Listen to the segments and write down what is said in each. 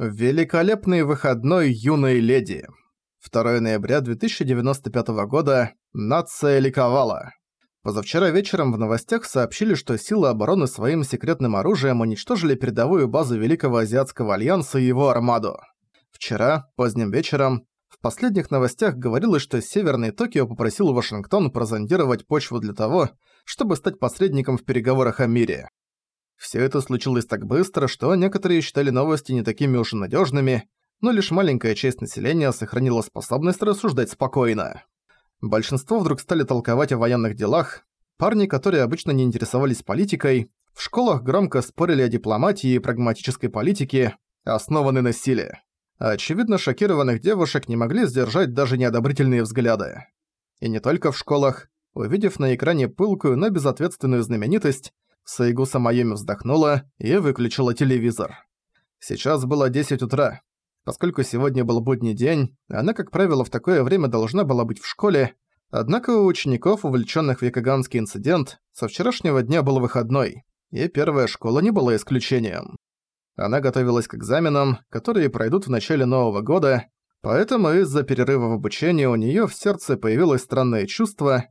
Великолепный выходной юной леди. 2 ноября 2095 года. Нация ликовала. Позавчера вечером в новостях сообщили, что силы обороны своим секретным оружием уничтожили передовую базу Великого Азиатского Альянса и его армаду. Вчера, поздним вечером, в последних новостях говорилось, что Северный Токио попросил Вашингтон прозондировать почву для того, чтобы стать посредником в переговорах о мире. Все это случилось так быстро, что некоторые считали новости не такими уж и надежными, но лишь маленькая часть населения сохранила способность рассуждать спокойно. Большинство вдруг стали толковать о военных делах, парни, которые обычно не интересовались политикой, в школах громко спорили о дипломатии и прагматической политике, основанной на силе. Очевидно, шокированных девушек не могли сдержать даже неодобрительные взгляды. И не только в школах. Увидев на экране пылкую, но безответственную знаменитость, Сайгуса Майоми вздохнула и выключила телевизор. Сейчас было 10 утра. Поскольку сегодня был будний день, она, как правило, в такое время должна была быть в школе, однако у учеников, увлечённых в Якоганский инцидент, со вчерашнего дня был выходной, и первая школа не была исключением. Она готовилась к экзаменам, которые пройдут в начале Нового года, поэтому из-за перерыва в обучении у неё в сердце появилось странное чувство,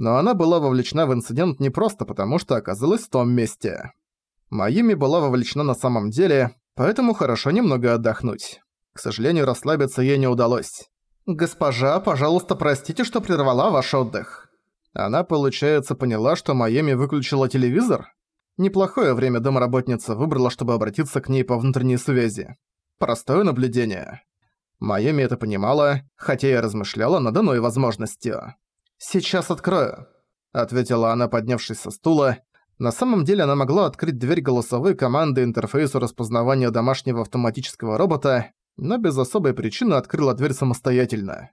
но она была вовлечена в инцидент не просто потому, что оказалась в том месте. Майюми была вовлечена на самом деле, поэтому хорошо немного отдохнуть. К сожалению, расслабиться ей не удалось. «Госпожа, пожалуйста, простите, что прервала ваш отдых». Она, получается, поняла, что Майами выключила телевизор? Неплохое время домработница выбрала, чтобы обратиться к ней по внутренней связи. Простое наблюдение. Майами это понимала, хотя и размышляла над иной возможностью. «Сейчас открою», — ответила она, поднявшись со стула. На самом деле она могла открыть дверь голосовой команды интерфейсу распознавания домашнего автоматического робота, но без особой причины открыла дверь самостоятельно.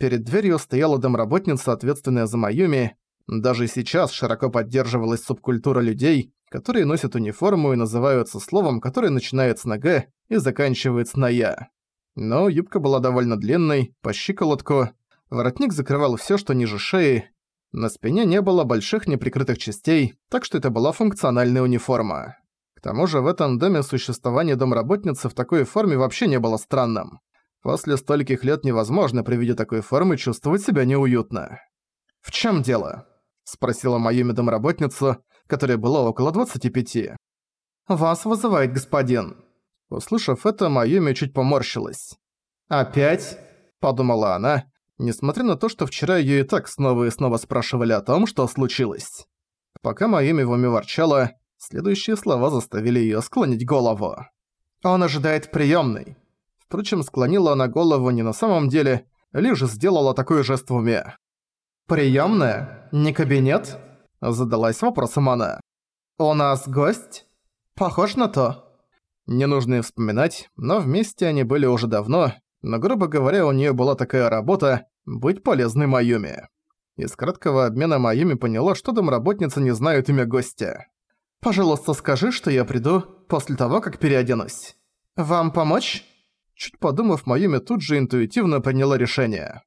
Перед дверью стояла домработница, ответственная за Майюми. Даже сейчас широко поддерживалась субкультура людей, которые носят униформу и называются словом, которое начинается на «г» и заканчивается на «я». Но юбка была довольно длинной, по щиколотку, Воротник закрывал всё, что ниже шеи. На спине не было больших неприкрытых частей, так что это была функциональная униформа. К тому же в этом доме существование домработницы в такой форме вообще не было странным. После стольких лет невозможно при виде такой формы чувствовать себя неуютно. «В чём дело?» – спросила Майюми домработницу, которая была около 25. «Вас вызывает господин». Услышав это, Майюми чуть поморщилась. «Опять?» – подумала она, несмотря на то, что вчера её и так снова и снова спрашивали о том, что случилось. Пока Майюми в уме ворчала, следующие слова заставили её склонить голову. «Он ожидает приёмной». Впрочем, склонила она голову не на самом деле, лишь сделала такой жест в уме. «Приёмная? Не кабинет?» Задалась вопросом она. «У нас гость? Похож на то?» Не нужно и вспоминать, но вместе они были уже давно, но, грубо говоря, у неё была такая работа, быть полезной Майюми. Из краткого обмена Майюми поняла, что домработница не знает имя гостя. «Пожалуйста, скажи, что я приду после того, как переоденусь. Вам помочь?» Чуть подумав, Майюми тут же интуитивно приняла решение.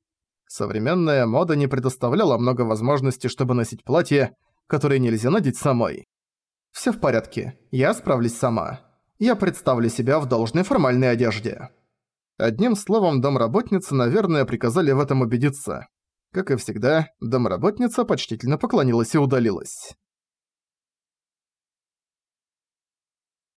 Современная мода не предоставляла много возможностей, чтобы носить платье, которое нельзя надеть самой. «Всё в порядке, я справлюсь сама. Я представлю себя в должной формальной одежде». Одним словом, домработницы, наверное, приказали в этом убедиться. Как и всегда, домработница почтительно поклонилась и удалилась.